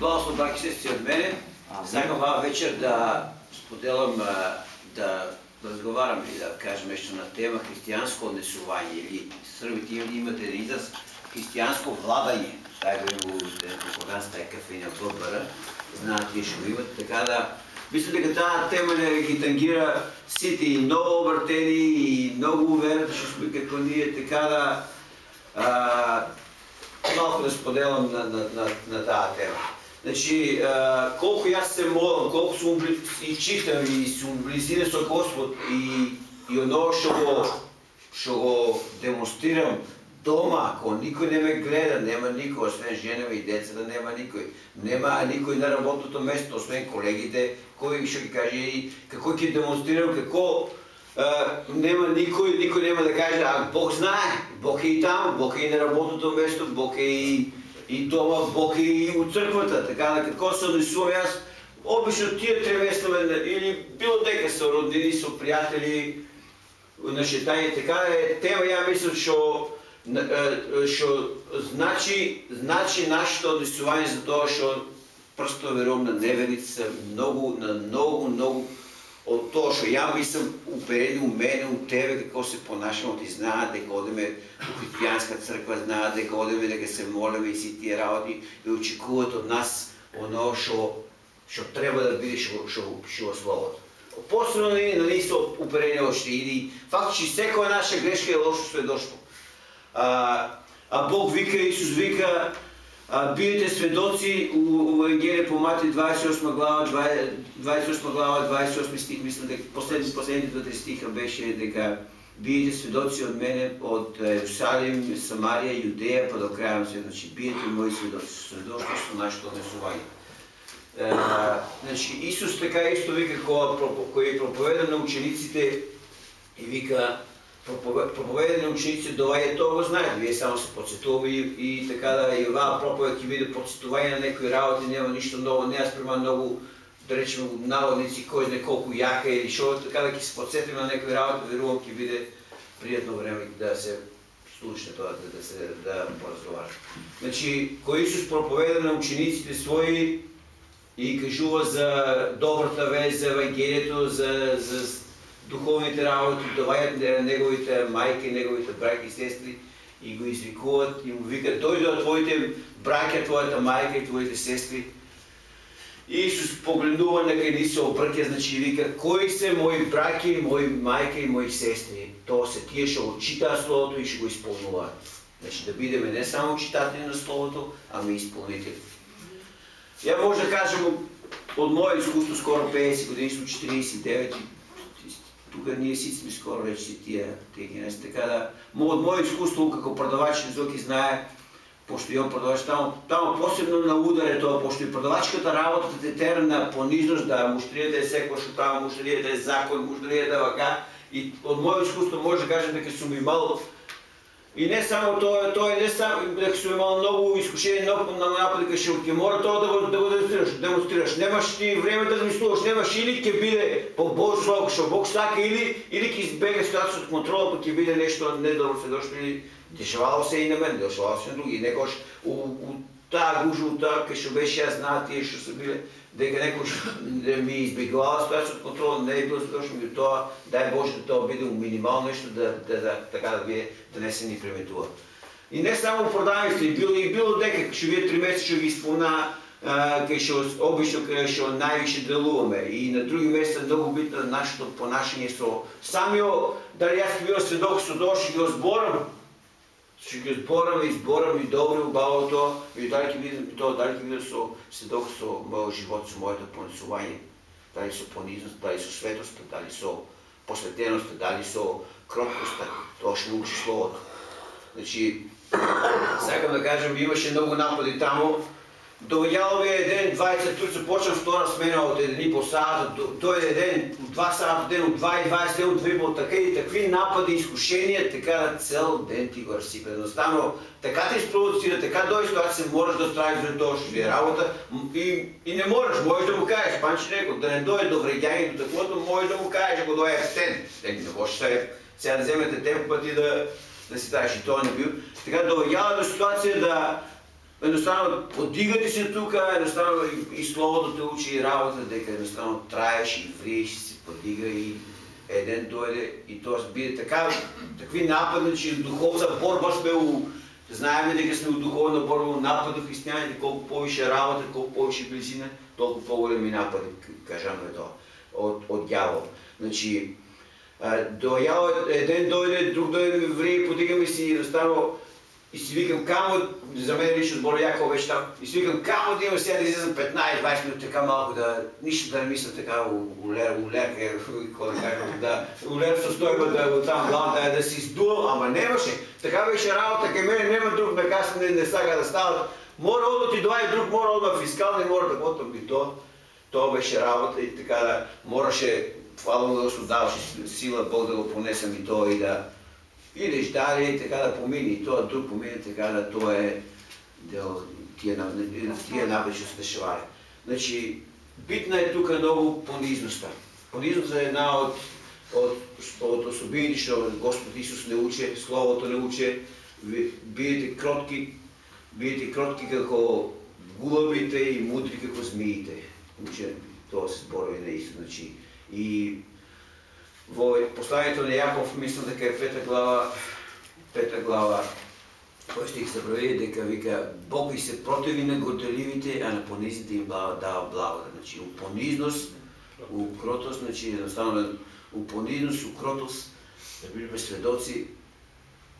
Благослов браки сестри от мене. Сакам ова вечер да споделам, да разговарам и да кажем нещо на тема християнско однесување или србите имате един израз християнско владање. Така го конкорданс тај кафења ББР, знаат вие што имат, така да Мисля дека таа тема не ги тангира сите и много обртени и много уверен што сме како ние, така да а, малко да споделам на, на, на, на таа тема. Значи, колко јас се молам, колко сум и читам и сум близина со Господ и, и оно што го, што го демонстрирам дома, ако никой не ме гледа, нема никой, освен женева и децата, нема никой. Нема никой на работното место, освен колегите, кој ще ги каже и какво ќе демонстрирам, какво а, нема никой, никой нема да каже, а Бог знае, Бог е и там, Бог е и на работното место, Бог е и и дома Бог е и от църквата. Така какво се однесувам аз, обично тия три или било дека са роднини, са приятели на шетање, така е тема ја мислам што што значи значи нашето однесување за тоа што просто верувам на неверици многу на многу многу od to što ja mislim upereni u mene, u tebe, kako se ponašamo, ti zna дека одиме у християнска црква, зна дека одиме дека се молиме и си тие работи и очекуват од нас оно што што треба да биде што што што словото. Посебно не нали се уперени още или фактически секоја наша грешка е лошо што е. А, а Бог вика, Исус вика, Бидете сведоци у Евангелие по Мати 28 глава, 28 глава, 28 стих, мислам дека последните, последните две стиха беше дека бидете сведоци од мене од Иерусалим, Самарија, Јудеја, па до краја на свет. Значи, бидете мои сведоци, сведоци со нашето однесување. Значи, Исус така исто вика кој проповеда на учениците и вика проповедени ученици доваѓа тоа го знаат, вие само се подсетува и, и така да и оваа проповед ќе биде подсетување на некои работи, нема ништо ново, не ја спрема многу да речеме наводници кој знае колку јака или што, така да ќе се подсетиме на некои работи, верувам ќе биде пријатно време да се слуша тоа, да, да се да поразговара. Значи, кој Исус проповеда на учениците своји и кажува за добрата вест, за Евангелието, за, за духовните работи, доваѓат неговите майки, неговите браки и сестри и го извикуват и му викат, дойде от твоите браки, твоята майка и твоите сестри. И Исус погледнува нека ни се обрке, значи вика, кои се мои браки, мои майка и мои сестри? То се тие ще го читаат Словото и ще го изпълнуваат. Значи да бидеме не само читатели на Словото, ами изпълнители. Я може да кажем от мое изкуство, скоро 50 години, 49 тук ние си сме скоро вече тия, тия генези. Така да, от мое изкуство, како продавач, Зоки знае, пошто имам продавач, тамо, тамо посебно на удар е тоа, пошто и продавачката работа те тера на понижност, да муштријата е секој што тамо, муштријата е закон, муштријата е вака. И од моје изкуство може да кажем дека сум имал И не само тоа е не само дека сум имал многу искушение, многу на напади кај што ќе мора тоа да да го демонстрираш, демонстрираш. Немаш ти време да размислуваш, немаш или ќе биде по Божјо слово што Бог сака или или ќе избега ситуација од контрола, па ќе биде нешто недобро се дошло или дешавало се и на мен, дешавало се на други. Некош у, у таа гужута, кај што беше јас знаат тие што се биле, дека некој ми избегувала ситуација од контрол, не е било задошно ми тоа, дај Боже да тоа биде минимално нешто да, да, да, така да биде, да не се ни преметува. И не само продавници, било и било дека што вие три месеца што ги спомна, кај што обично кај што највише делуваме. И на други места многу битно нашето понашање со самиот дали јас бил сведок со доши ги озборам Ще ги збораме и збораме и добро убавото и дали ќе видим тоа, дали ќе видим со седок со мојот живот, со моето понесување, дали со понизност, дали со светост, дали со посветеност, дали со кроткост, тоа ще научи словото. Значи, сакам да кажам, имаше многу напади таму, Доаѓало ми еден, двајца турци, почнав втора смена од еден и по саат, тој еден, два саат ден, од 2 и 20 ден, две по така и такви напади, изкушенија, така да цел ден ти го разсипе. Едноставно, така те испровоцира, така дојде тоа се можеш да стравиш за тоа ви е работа и, и не можеш, можеш да му кажеш, панчи некој, да не дојде до вреѓање до таквото, можеш да му кажеш ако дојде стен. Не, не можеш сега да земете темпот и да, да си дадеш и тоа не бил. Така доаѓала до ситуација да Едноставно, подигате се тук, едноставно и, и словото те учи и работа, дека едноставно траеш и вриеш, се подига и еден дойде и то биде така, такви напади, че духовна борба сме у... Знаем дека сме у духовна борба, у напади християните, колко повече работа, колко повече близина, толкова по-големи напади, кажаме то, от, от дявол. Значи, до един дойде, друг дойде ври, подигаме си и настанало и си викам, камо, за мен лично сбор Яков беше там, и си викам, камо да има сега да излизам 15-20 минути така малко, да, нищо да не мисля така, улер, улер, какво да кажа, да, улер с стойба да там главно да, да си издувам, ама нямаше. Така беше работа, към мен няма друг наказ, не, не сага да става. Мора да ти дойде друг, мора да фискал, не мора да готвам и то. То беше работа и така да, мораше, това да даваше сила Бог да го понесам и то и да, Идеш дали, така да помини, и това друг помини, така да то е дел, тия, тия навече стешавали. Значи, битна е тук много понизността. Понизността е една от, от, от особените, що Господ Исус не учи, Словото не учи, бидете кротки, бидете кротки како гулабите и мудри како змиите. Уче, това се зборови на Исус. Значи, и во посланието на Јаков, мислам дека е пета глава, пета глава, кој стих се проведе дека вика Бог и се противи на горделивите, а на понизните им дава благода. Значи, у понизност, у кротост, значи едноставно у понизност, у кротост да бидеме сведоци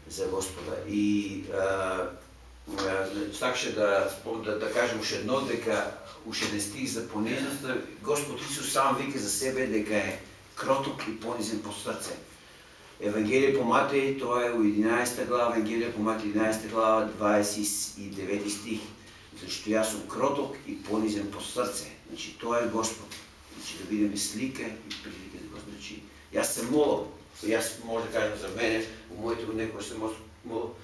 за Господа. И сакаше да, да, да кажем уште едно, дека уште не стих за понизността, Господ Исус сам вика за себе дека е кроток и понизен по сърце. Евангелие по Матей, това е у 11 глава, Евангелие по Матей 11 глава, 29 стих. Защото аз съм кроток и понизен по сърце. Значи, Той е Господ. Значи, да видим слика и прилика за Господ. Значи, аз съм молил. И аз може да кажа за мене, у моето некои съм молил.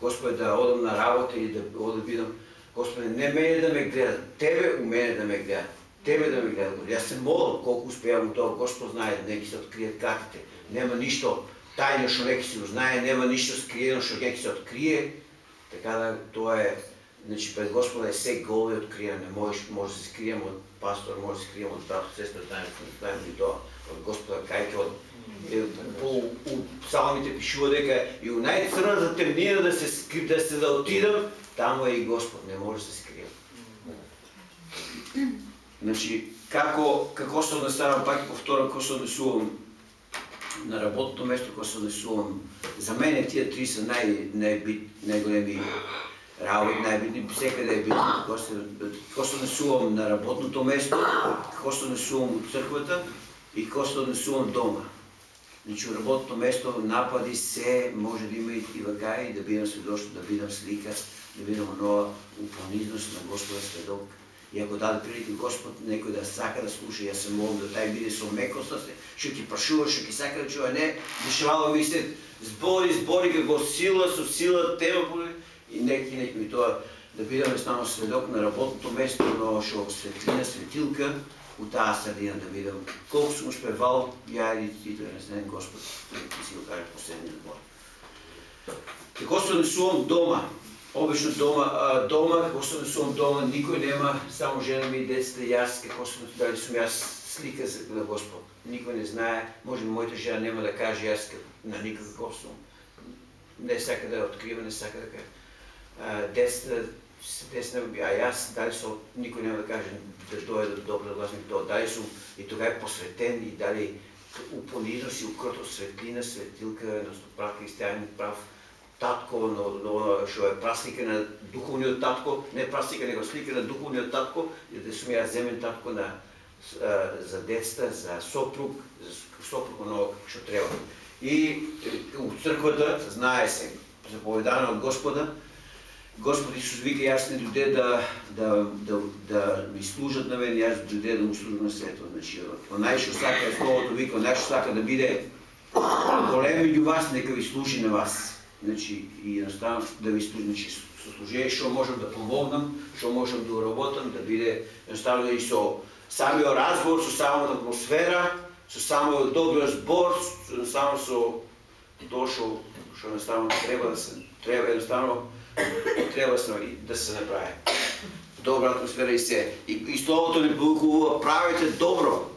Господи, да одам на работа или да ода видам. Господи, не мене да ме гледа, Тебе у мене да ме гледа. Тебе да ме гледа. Аз се моля колко успявам това. Господ знае, неки се открият картите. Нема нищо тайно, що неки си го знае, нема нищо скриено, що неки се открие. Така да, това е, значи пред Господа е все голо и откриено. Не може, може да се скрием от пастор, може да се скрием от брат, сестра, знаем, знаем и това. От Господа, кайки от е, по псалмите пишува дека и у най-црната темнина да се, да се да отидам, там е и Господ, не може да се скрием. Значи, како, како се однесувам, пак и повторам, како се однесувам на работното место, како се однесувам. За мене тия три са най-бит, най-големи работи, най-битни, е битно. Како се однесувам на работното место, како се однесувам от църквата и како се однесувам дома. Значи, работното место напади се, може да има и вагаи, да бидам сведощо, да бидам слика, да бидам нова упонизност на Господа сведок и ако даде прилика Господ некој да сака да слуша, јас се молам да тај биде со мекост, што ќе прашува, што ќе сака да чува, не, дешавало ми се збори, збори како сила, со сила, тема, и неки, неки ми тоа да бидеме стану сведок на работното место, но што светлина, светилка, у таа средина да видам колко сум успевал, ја или ти да не Господ, да си го кажа последниот збор. Како се несувам дома, Обично дома, како се насувам дома, никой нема, само жена ми и децата и аз, какво се дали сум аз слика за на Господ. Никой не знае, може би моята жена няма да каже аз на никакъв какво сум. Не сака да открива, не сака да каже. Децата, а аз, дали съм, никой няма да каже да дойде до добра гласник, то дали съм и тогава е посветен и дали упонизност и укрото светлина, светилка, едностно прав християнин, прав татко, но, но што е прасника на духовниот татко, не прасника, него слика на духовниот татко, и да сум ја земен татко на, за децата, за сопруг, за сопруг оно што треба. И у црквата, знае се, заповедано од Господа, Господ Исус вика, јас не дојде да, да, да, да ми служат на мене, јас дојде да му служам на свето. Значи, онај што сака, Словото вика, онај што сака да биде голем меѓу вас, нека ви служи на вас. Значи, и едноставно да ви значи, со служение, што можам да помогнам, што можам да уработам, да биде едноставно и со самиот разговор, со самата атмосфера, со самиот добриот збор, само со тоа што што едноставно треба да се треба едноставно трябва да се направи. Добра атмосфера и се. И, и Словото ни бълкува, правите добро.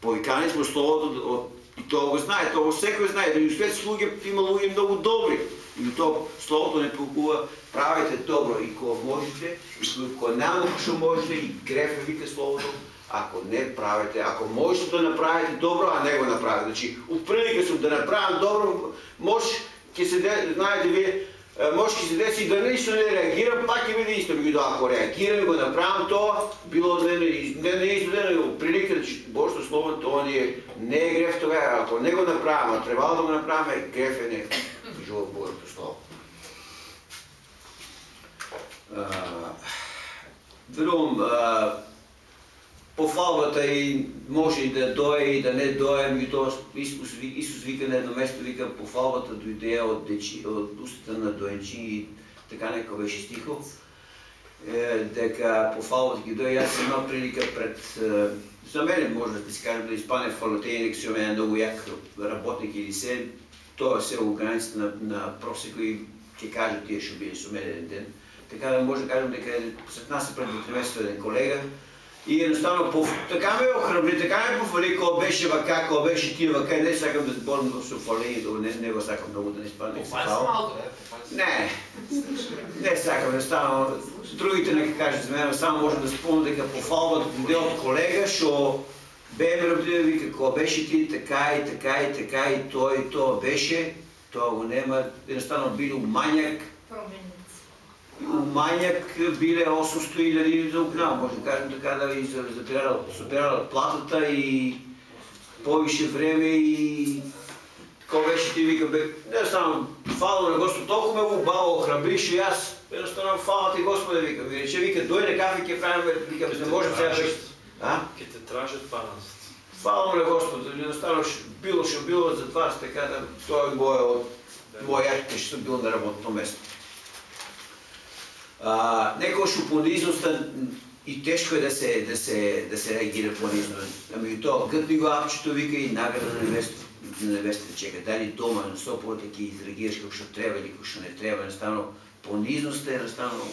Повикани сме Словото то го знае, то всеки знае. И светски луѓе има луѓе много добри. И то Словото не толкова правите добро и кога можете, и кога няма што можете, и грефа вика Словото, ако не правите, ако можете да направите добро, а не го направите. Значи, от сум да направим добро, може, ќе се, знаете вие, може ќе се деси да нищо не реагирам, пак биде исто. Меѓутоа, ако реагирам и го направам тоа, било не, не исто да не прилика, че Божото Слово, тоа ни е, не е греф тогава, ако не го направим, а трябвало да го направим, греф е не. Кажува Божото Слово. Верувам, пофалбата и може и да дое и да не дое, и то Исус, Исус вика на едно место, вика пофалбата дойде от, дечи, от устата на доенчи и така нека беше стихо. Е, дека пофалбата ги дойде, аз имам прилика пред... Е, за мен може да си кажем да изпане фалотейник, си е много як работник или се, тоа се у границата на, на просеко и тие што били со мен еден ден. Така да може да кажем дека след нас е пред 3 месеца един колега, и едноставно по, така ме охрабри, така ме пофали, кога беше вака, кога беше тия вака, не сакам да сборам да се офали, не, не го сакам много да не спадне. Не? Не, сакам да ставам. Другите нека кажат за мен, само може да спомня дека пофалват дойде от колега, шо бе ме родили, вика, кога беше ти така и така и така и то и то беше, тоа го нема, едноставно бил маняк. Промени манјак биле 800.000 за окна, може да кажем така да ви запирала платата и повише време и такова беше ти вика, бе, не само фала на Господ, толкова ме убаво охрабриш и аз, едноставно фала ти Господа вика, ми рече, вика, дойде кафе, ке правим, вика, не може сега беше. А? Ке те тражат панаст. Фала на Господ, едноставно било, ще било за това, така да, той е моя от моя ще съм бил на работното место некојаш понизноста и тешко е да се, да се, да се реагира понизно. Ами то гътни го апчето вика и награда на невеста, на невеста чека. Дали дома на соповата ки изреагираш како што треба или како што не треба, наставно понизноста е наставно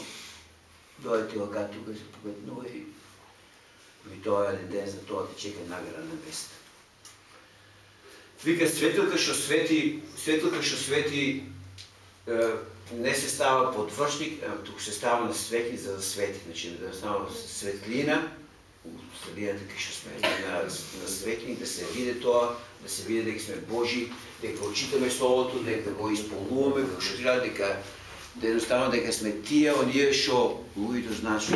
дойдете лага тук се погледнува и и тоа е ден за тоа те чека награда на невеста. Вика светилка што свети, светилка што свети не се става подвършник, а тук се става на светли, за да свети. Значи да става светлина, светлината ще сме на, на светлини, да се види това, да се види дека сме Божи, дека очитаме Словото, дека го изполуваме, како што трябва дека да едноставно дека сме тия, оние што луѓето значи,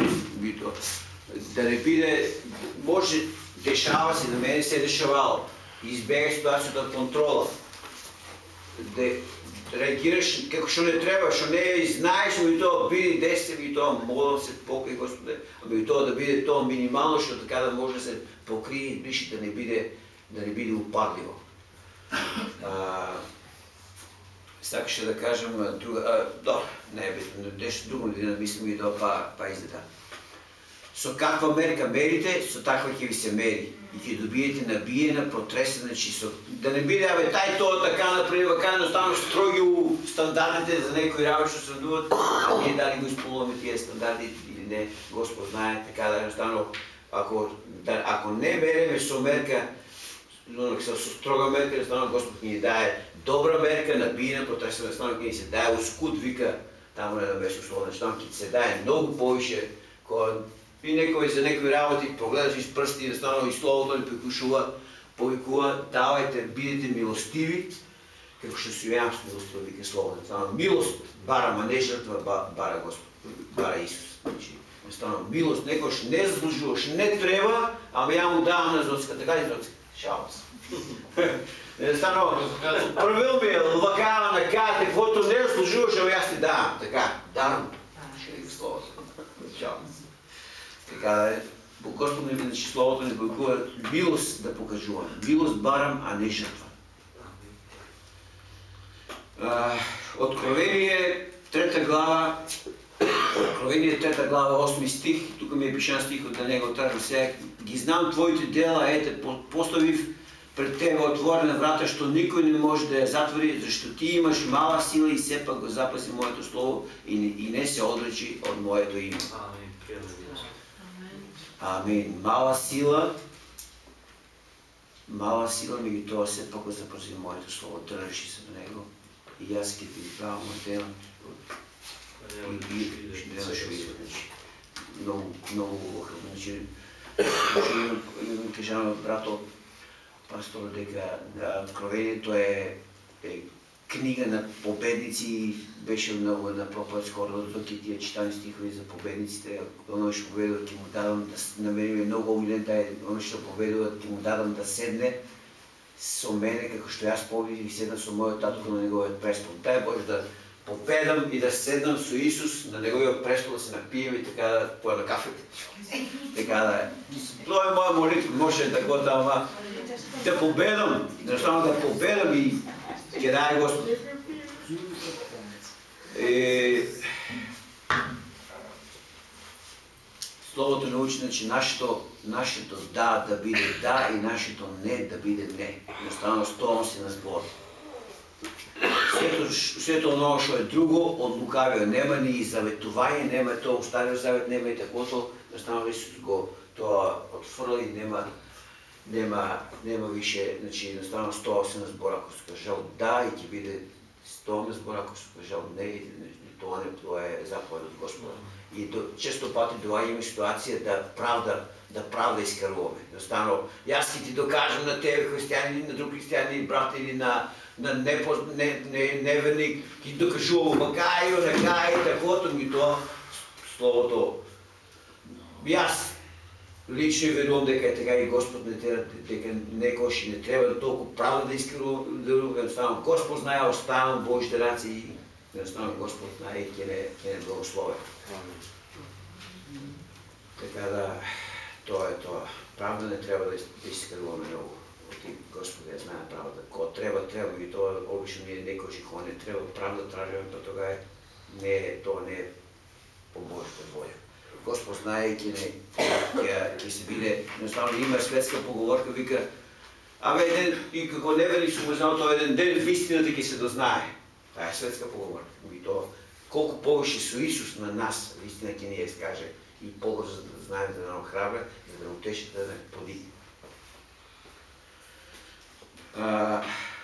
да не биде, може, дешава се, на мене се е дешавало, избега ситуацията от контрола, де, реагираш како што не треба, што не знаеш, ами тоа биде десте, ми тоа молам се покри Господе, ами тоа да биде тоа минимално, што така да може да се покрие и ближи да не биде, да не биде упадливо. А, сакаше да кажем друга, а, да, не е нещо друго, не да мислим и да па, па издата. Со каква мерка мерите, со таква ќе ви се мери и ќе добиете набиена, протресена чисто. Да не биде, абе, тај тоа така например, вака да стану строги у стандартите за некои работи што се дуват, а ние дали го изполуваме тие стандарти или не, Господ знае, така да стану, ако, да, ако не мереме со мерка, со строга мерка, да стану Господ ни дае добра мерка, набиена, протресена, ќе ни се дае ускут, вика, таму не беше условно, стану ќе се дае многу повише, кога и некој за некои работи погледаш из прсти и станува и словото ни прикушува, повикува, давайте, бидете милостиви, како што си јам с милостиво, вика словото. Станува милост бара, ма не жртва бара Господ, бара Исус. Значи, станува милост, некош не заслужуваш, не треба, ама ја му давам на зоцка, така ли зоцка? Шалам се. Станува, правил ми е лакава на карта, каквото не заслужуваш, ама јас ти давам, така, давам. Ще ви словото. Шалам се. Така е, Господ ми че Словото ни бълкува милост да покажуваме. Милост барам, а не жертва. Откровение, трета глава, Откровение, трета глава, 8 стих, тук ми е пишан стих от него трябва сега. Ги знам твоите дела, ете, поставив пред тебе отворена врата, що никой не може да я затвори, защото ти имаш мала сила и все пак го запази моето слово и не, и не се отречи от моето име. Амин. Амин. Мала сила, мала сила ми ги това все пак запази моето слово, държи се до него. И аз ке ти правя моето и, и ще да ще видя. Значи, много, много хубаво. Значи, значи, имам- кажа на брато пастор дека Откровението е, е книга на победници, беше много на скоро до тук и тия читани стихови за победниците. Оно ще поведува, ти му дадам да с- намери ме много умилен, да е, оно ще поведува, ти му дадам да седне со мене, како што јас победих и седна со мојот татко на неговиот престол. Дай Боже да победам и да седнам со Исус на неговиот престол, да се напием и така да појам кафете. Така да е. Тоа е моја молитва, може да го дам, ама да победам, да победам и ќе даде Господ. Е, Словото научи, значи нашето, нашето да да биде да и нашето не да биде не. Jednostavno стоам си на збор. Сето оно што е друго од лукавиот нема ни заветување, нема тоа стариот завет, нема и таквото, jednostavно Исус го тоа отфрли, нема више, значи едноставно стоа се на збор ако си кажал да и ќе биде стоа на збор ако си кажал не и и тоа не тоа е заповед од Господа. И до, често пати доаѓаме ситуација да правда да правда искаруваме. Едноставно јас ќе ти докажам на тебе христијани, на друг христијани, брат или на на непоз, не, не, неверник, ќе докажувам макај, накај, таквото ми тоа словото. Јас лично верувам дека е така и Господ не треба, дека некош не треба да толку правда да искрува, да едноставно Господ знае, оставам Божите раци и едноставно Господ знае и ќе не. Амин. Така да, тоа е тоа. Правда не треба да, из- да искруваме многу. Оти Господ ја знае правда. Ко треба, треба и тоа обично ние некој кога не треба правда тражиме, па тога е не е тоа не е по Божјата воља. Господ знае ќе не ќе, ќе се биде, едноставно има светска поговорка вика Абе еден и како неверник сум го знал еден ден вистината ќе се дознае. Таа е светска поговорка. И тоа колку повеќе со Исус на нас вистина ќе ни ја скаже и побрзо за да знаем да нам храбре, за да утеши да не подигне.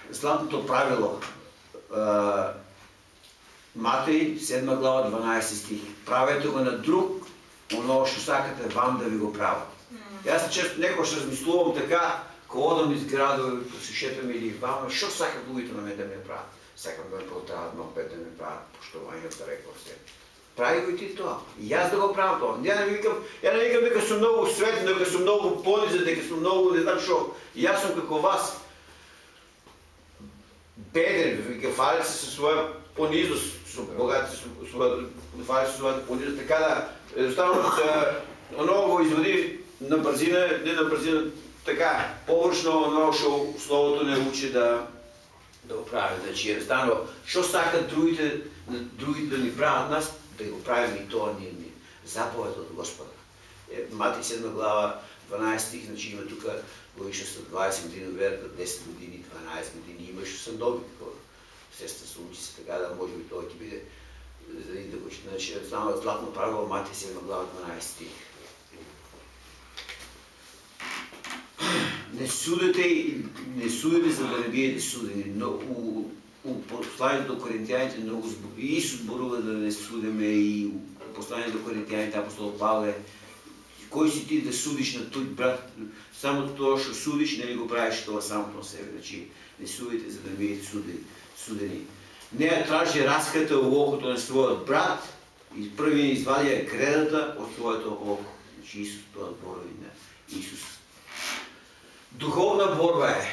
Златното правило. А, Матеј, 7 глава, 12 стих. Правете го на друг, оно што сакате вам да ви го прават. Јас често некош размислувам така, кога одам из градови, посушетам или вама, што сакат луѓето на мене да ме прават? Сакам да ме продават мопед, да ме прават поштување, да рекол се. Прави го и ти тоа. И јас да го правам тоа. Ја не викам, ја не викам дека сум многу светен, дека сум многу понизен, дека сум многу не знам што. Јас сум како вас. Беден, вика, фали се со своја понизност, со богат со своја фали се својата понизност, така да едноставно се оно го изводи на брзина, не на брзина, така, површно оно што словото не учи да да го прави. Значи, едноставно, што сакат другите, другите да ни прават нас, да го правиме и тоа ние ни заповед од Господа. Е, Мати 7 глава 12 стих, значи има тука годишно са 20 години, вероятно 10 години, 12 години, има што съм доби се учи се така да може би тоа ќе биде за да го значи само златно правило Мати 7 глава 12 стих. Не судете не судите за да не бидете судени, но у, у посланието до Коринтияните много Исус зборува да не судиме и посланието до Коринтияните апостол Павле кој си ти да судиш на тој брат, само тоа што судиш, не ли го правиш тоа само на себе. Значи, не судите за да бидете судени. Судени. Не ја тражи раската во окото на својот брат и први не извадија кредата од своето око. Значи, Исус тоа зборови на Исус. Духовна борба е.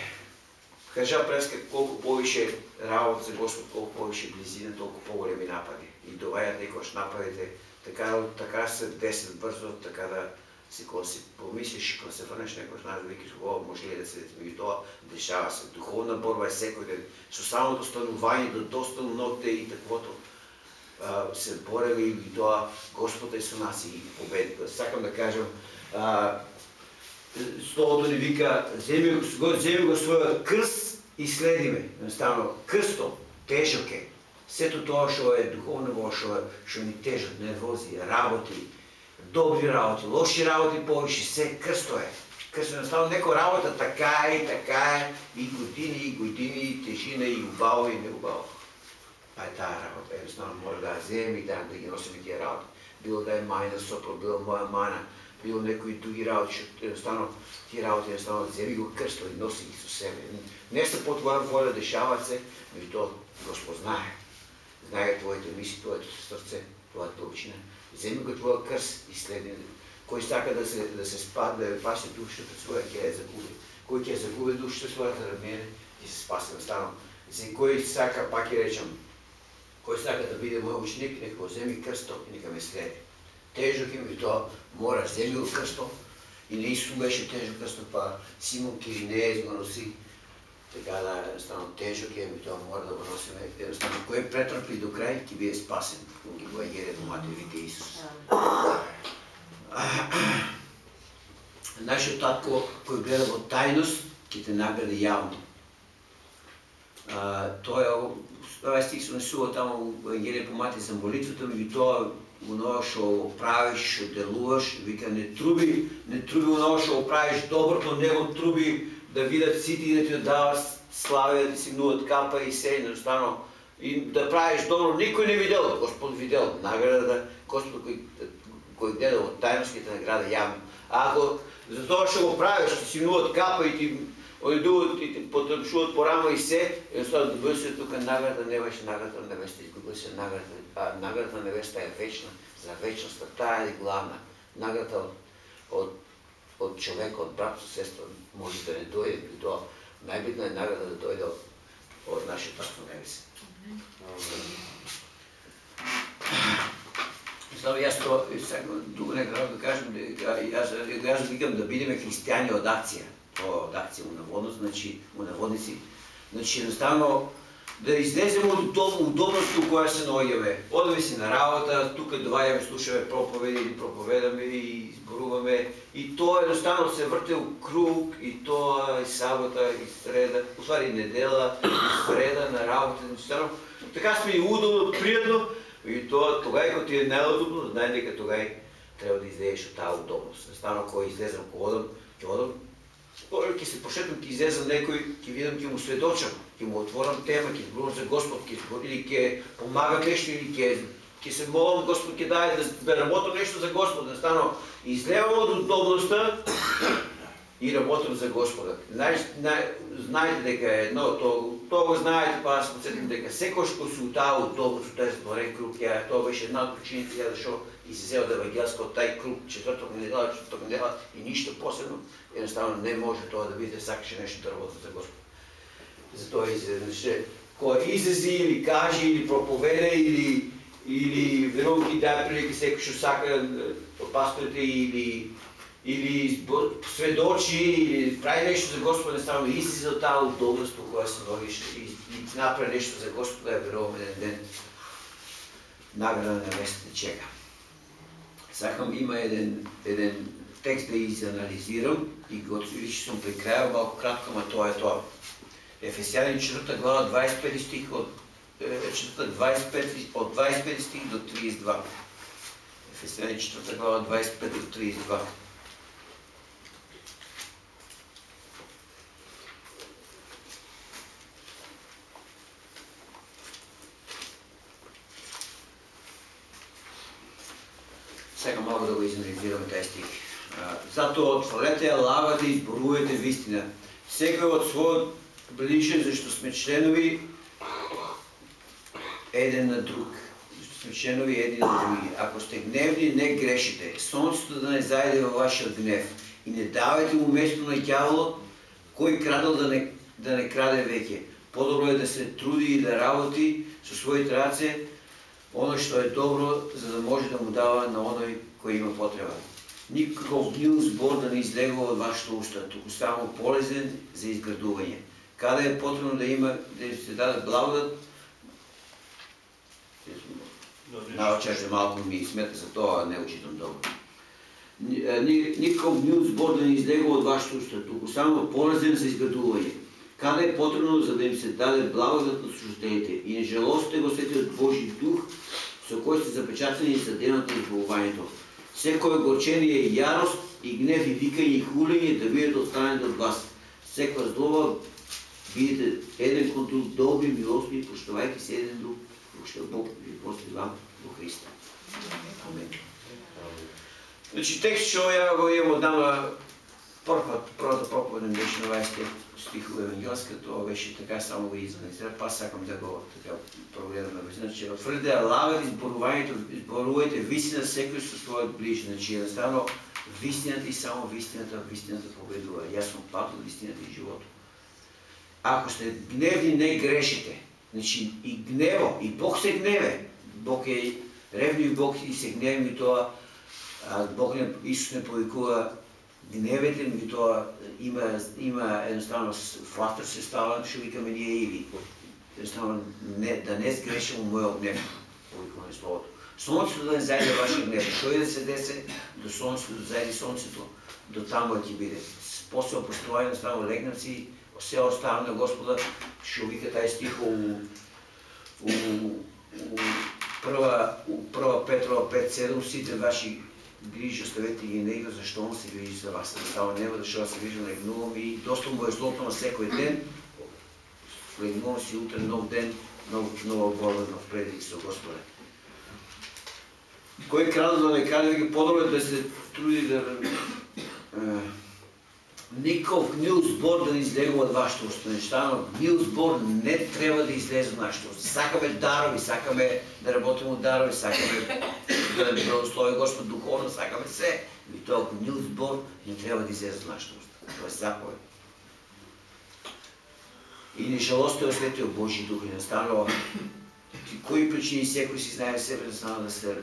Кажа преска колку повише работа за Господ, колку повише близина, толку поголеми напади. И довајат некојаш нападите, така, така се десет брзо, така да си кога си помислиш, кога се врнеш некојаш знаеш да викаш, о, може ли да се и тоа дешава се. Духовна борба е секој ден. Со самото станување до достан ногте и таквото а, се бореме и тоа Господ е со нас и победи. Сакам да кажам, а, Словото ни вика, вземи го, вземи го своя кръст и следи ме. Едноставно, кръсто, тежък е. Сето това, що е духовно, що, що ни тежат, нервози, работи, добри работи, лоши работи повече, все кръсто е. Кръсто е некоя работа така и така е, и години, и години, и тежина, и убаво, и неубаво. А е тая работа, едноставно може да я вземем и да, да ги носим тия работи. Било да е майна сопра, било моя мана, било някои други работи, защото едноставно ти работи едноставно вземи го кръсто и носи ги със себе. Не са по твоя воля, дешават се, но и то Господ знае. Знае твоите мисли, твоето сърце, твоята дълбочина. Вземи го твоя кръст и следни. Кой сака да се, да се спада, да пасе душата своя, тя е загуби. Кой тя загуби душата своята да мене, ти се спаси настанал. За кой сака, пак и речам, кой сака да биде мой ученик, нека вземи кръсто и нека ме следи. Тежък им и то мора вземи го кръсто. И не Исус беше тежък кръсто, па Симон Киринеец го носи така да едноставно тежък е, това може да го носим. Едноставно, кой претърпи до край, ти бие спасен. Ги го е домата и вика Исус. Нашият татко, който гледа в тайност, ки те награди явно. той е, това стих се насува там в Евангелие по мати за молитвата ми, и то оно што правиш, што делуваш, вика не труби, не труби оно што правиш доброто, него труби да видят сити да ти дава славя, да си мнуват капа и се, и останало. И да правиш добро, никой не видел, Господ видел. Награда, Господ, кой, кой гледа от тайностите награда явно. Ако за това ще го правиш, ще си мнуват капа и ти ойдуват и ти потъпшуват по рама и се, и остава да се тук награда, не беше награда на невеста, изгуби се награда, а награда на невеста е вечна, за вечността, тая е главна. Награда от, от от човек, от брат, сестра, може да не дойде до това. Най-битна е награда да дойде от, от нашия Татко Небес. Знам, аз това, друго не да кажем, аз, викам да бидем християни от акция. От акция унаводност, значи, унаводници. Значи, едноставно, да излезем от удобното, което се налагаме. Одаме си на работа, тук довадяме, слушаме проповеди или проповедаме и зборуваме. И то е едноставно се въртел круг, и то и сабота, и среда, това и недела, и среда на работа. Едноставно. Така сме и удобно, приятно. И то тогава, като ти е най-удобно, знай дека тогава трябва да излезеш от тази удобност. Едноставно, кой излезам, кой одам, одам, ќе се пошетам, ќе излезам некој, ќе видам, ќе му сведочам, ќе му отворам тема, ќе зборувам за Господ, ќе или ќе помагам нещо, или ќе ќе се молам Господ ќе даде да, да работам нещо за Господ, да станам излевам от удобността и работам за Господа. Знаете дека е едно, то, то го знаете, па аз подсетим дека секој што се утава удобност, тоа е зборен круг, ја, тоа беше една от причините ја се взел да евангелска от taj круг, четвъртък недела, четвъртък недела и нищо посебно, едноставно не може това да видите, сакаше нещо да работи за Господ. Затова и се кой изрази или каже, или проповеда, или, или ги даде прилики всеки ще сака пасторите, или, или сведочи, или прави нещо за Господа, не става излиза от тази удобност, когато се ногиш и, и направи нещо за Господа, е вероятно един ден награда на небесните чека. Сакам има един, един текст да изанализирам и го ще съм при края малко кратко, ама това е това. Ефесяни 4 глава 25 стих от 25, е, от 25 стих до 32. Ефесяни 4 глава 25 до 32. Сега мога да го изанализирам тези стих. Зато отворете лава да изборувате в истина. Всеки от своят ближен, защо сме членови един на друг. Защо сме членови един на други. Ако сте гневни, не грешите. Слънцето да не зайде във вашия гнев. И не давайте му место на дявола, кой крадал да не, да не краде веке. По-добро е да се труди и да работи със своите ръце, оно, що е добро, за да може да му дава на оной, кой има потреба. Никакъв гнил сбор да не излегва от вашата уста, тук само полезен за изградуване. Када е потребно да има, да се даде благодат, Научаш малко ми смета за това, не учитам добро. е, никакъв гнил сбор да не излега от вашето уста, тук само полезен за изградување. Каде е потребно, за да им се даде благодат на служителите и не жалостите го сети от Божи дух, со кој сте запечатани за денот на избавувањето. Секое горчение, ярост и гнев и викање и хулење да бидат отстранени от вас. Секоја злоба бидете еден кон друг, добри, милостни, поштовајќи се еден друг, што Бог ви прости вам во Христа. Амен. Значи текст што ја го имам однама първа, първата проповед на 20 стихове евангелска, това беше така само го извън. Па сакам да го така прогледаме. Значи, твърде лагат изборувањето, изборувайте вистина секој со својот ближен. Значи, едноставно, вистината и само вистината, вистината победува. Јас сум пат от вистината и живото. Ако сте гневни, не грешите. Значи, и гнево, и Бог се гневе. Бог е ревнив Бог и се гневни тоа. Бог не, Исус не повикува гневете ми тоа има, има едноставно флатър се става, ще викаме ние или едноставно не, да не сгрешим моя гнев, повикваме Словото. Слънцето да не зайде вашия гнев. И да се десе до слънцето, да зайде слънцето, до там да ти биде. После опостование едноставно легнам си, все оставам на Господа, ще вика тази стих у, у, у, прва, у прва Петрова 5.7, сите ваши грижи, оставете ги него, защо он се грижи за вас. Не става него, защото се грижа на гнувам и доста му е злото на всеки ден. Легнувам си утре нов ден, нов, нова борба, нов предик со Господа. Кой крал да не каже, по-добре да се труди да... Никакъв гнил сбор да не излезе от вашето уста. но гнил сбор не трябва да излезе от нашето уста. Сакаме дарови, сакаме да работим от дарови, сакаме да благослови Господ духовно, сакаме се. И този гнил сбор не трябва да излезе от нашето уста. Това е заповед. И не жалости о светия Божий дух и не станало. Кои причини всеки си знае себе, стана да се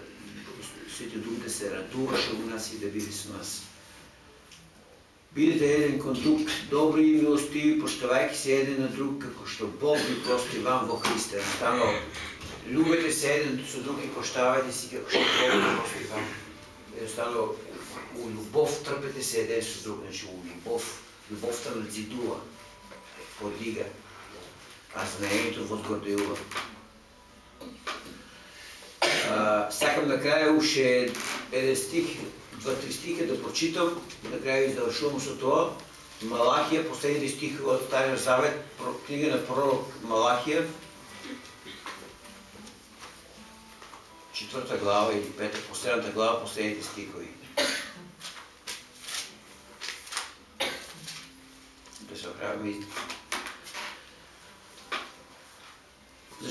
Светия Дух да се радуваше у нас и да биде с нас. Бидете един кон друг, добри и милостиви, прощавайки се един на друг, како што Бог ви прости вам во Христа. Стано, любете се един со друг и прощавайте си, како што Бог ви прости вам. Едноставно, у любов трпете се един со друг, значи у любов, любовта надзидува, подига, а знаението возгордеува. Сакам накрая уште еден стих два-три стиха да прочитам, накрая завършвам с това. Малахия, последните стихове от Стария Завет, книга на пророк Малахия, четвърта глава или пета, последната глава, последните стихови. Да се оправим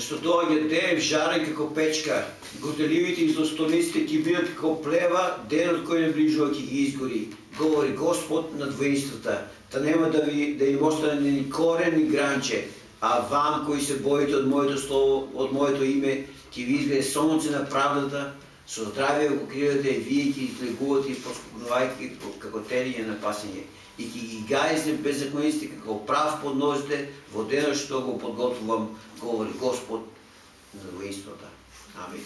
Защо доаѓа ден жарен како печка, горделивите и злостониците ќе бидат како плева, денот кој не ближува ги изгори. Говори Господ на двоинствата, та нема да, ви, да им остане ни корен ни гранче, а вам кои се боите от моето слово, от моето име, ќе ви изгледа сонце на правдата, со здравие го кривате вие ќе излегувате и поскупнувајќи како телиње на пасење и ќе ги гајзне беззакониците како прав под нозите во го подготвувам, говори Господ за воинствата. Амин.